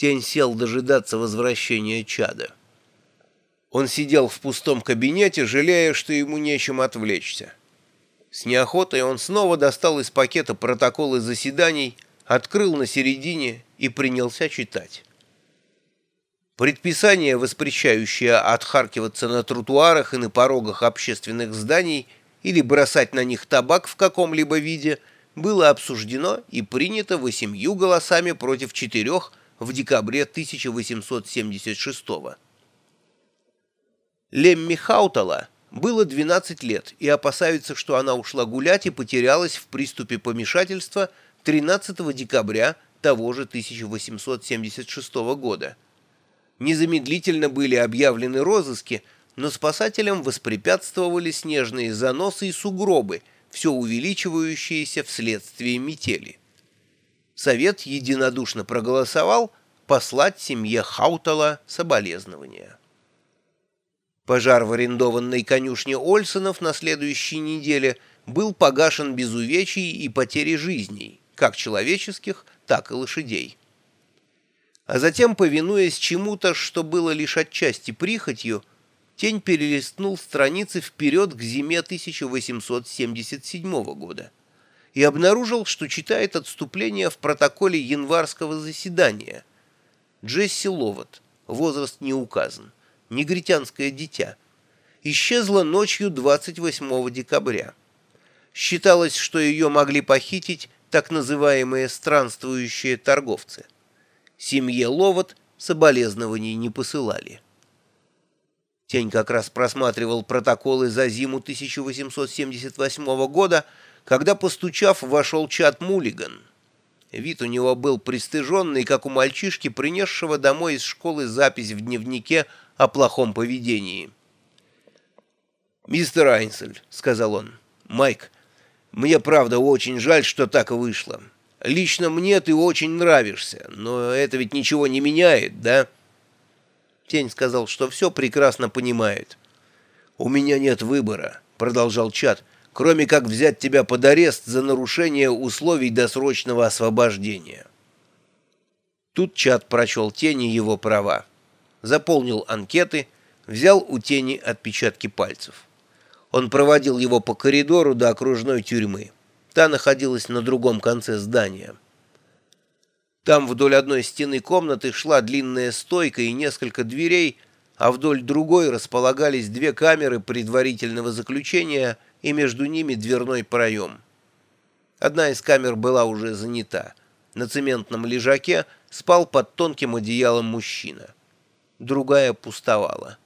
Тень сел дожидаться возвращения чада. Он сидел в пустом кабинете, жалея, что ему нечем отвлечься. С неохотой он снова достал из пакета протоколы заседаний, открыл на середине и принялся читать. Предписание, воспрещающее отхаркиваться на тротуарах и на порогах общественных зданий или бросать на них табак в каком-либо виде, было обсуждено и принято восемью голосами против четырех в декабре 1876 года. Лемми Хаутала было 12 лет и опасается, что она ушла гулять и потерялась в приступе помешательства 13 декабря того же 1876 года. Незамедлительно были объявлены розыски, но спасателям воспрепятствовали снежные заносы и сугробы, все увеличивающиеся вследствие метели. Совет единодушно проголосовал послать семье Хаутала соболезнования. Пожар в арендованной конюшне Ольсонов на следующей неделе был погашен без увечий и потери жизней, как человеческих, так и лошадей а затем, повинуясь чему-то, что было лишь отчасти прихотью, тень перелистнул страницы вперед к зиме 1877 года и обнаружил, что читает отступление в протоколе январского заседания. Джесси Ловат, возраст не указан, негритянское дитя, исчезла ночью 28 декабря. Считалось, что ее могли похитить так называемые странствующие торговцы. Семье Ловот соболезнований не посылали. Тень как раз просматривал протоколы за зиму 1878 года, когда, постучав, вошел Чат Мулиган. Вид у него был пристыженный, как у мальчишки, принесшего домой из школы запись в дневнике о плохом поведении. «Мистер Айнсель», — сказал он, — «Майк, мне правда очень жаль, что так вышло. Лично мне ты очень нравишься, но это ведь ничего не меняет, да?» Тень сказал, что все прекрасно понимает. «У меня нет выбора», — продолжал Чат, «кроме как взять тебя под арест за нарушение условий досрочного освобождения». Тут Чат прочел Тени его права, заполнил анкеты, взял у Тени отпечатки пальцев. Он проводил его по коридору до окружной тюрьмы. Та находилась на другом конце здания. Там вдоль одной стены комнаты шла длинная стойка и несколько дверей, а вдоль другой располагались две камеры предварительного заключения и между ними дверной проем. Одна из камер была уже занята. На цементном лежаке спал под тонким одеялом мужчина. Другая пустовала.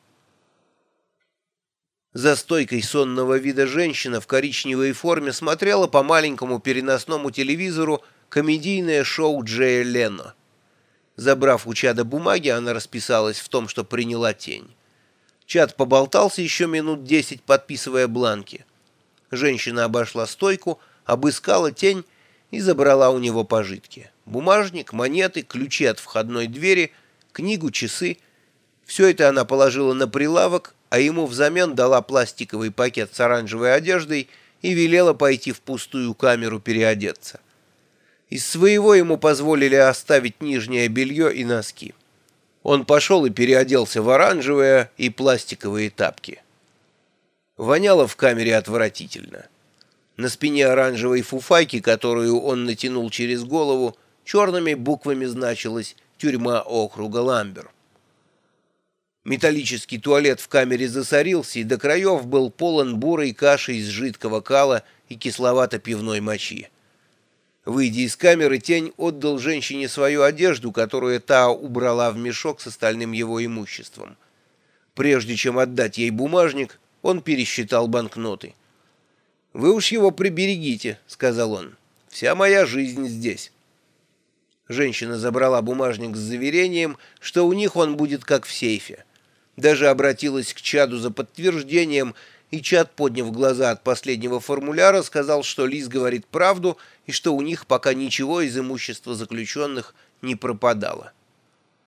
За стойкой сонного вида женщина в коричневой форме смотрела по маленькому переносному телевизору комедийное шоу Джея Лено. Забрав у чада бумаги, она расписалась в том, что приняла тень. Чад поболтался еще минут десять, подписывая бланки. Женщина обошла стойку, обыскала тень и забрала у него пожитки. Бумажник, монеты, ключи от входной двери, книгу, часы. Все это она положила на прилавок, а ему взамен дала пластиковый пакет с оранжевой одеждой и велела пойти в пустую камеру переодеться. Из своего ему позволили оставить нижнее белье и носки. Он пошел и переоделся в оранжевые и пластиковые тапки. Воняло в камере отвратительно. На спине оранжевой фуфайки, которую он натянул через голову, черными буквами значилось «Тюрьма округа Ламбер». Металлический туалет в камере засорился и до краев был полон бурой каши из жидкого кала и кисловато-пивной мочи. Выйдя из камеры, тень отдал женщине свою одежду, которую та убрала в мешок с остальным его имуществом. Прежде чем отдать ей бумажник, он пересчитал банкноты. «Вы уж его приберегите», — сказал он. «Вся моя жизнь здесь». Женщина забрала бумажник с заверением, что у них он будет как в сейфе даже обратилась к Чаду за подтверждением, и Чад, подняв глаза от последнего формуляра, сказал, что Лиз говорит правду и что у них пока ничего из имущества заключенных не пропадало.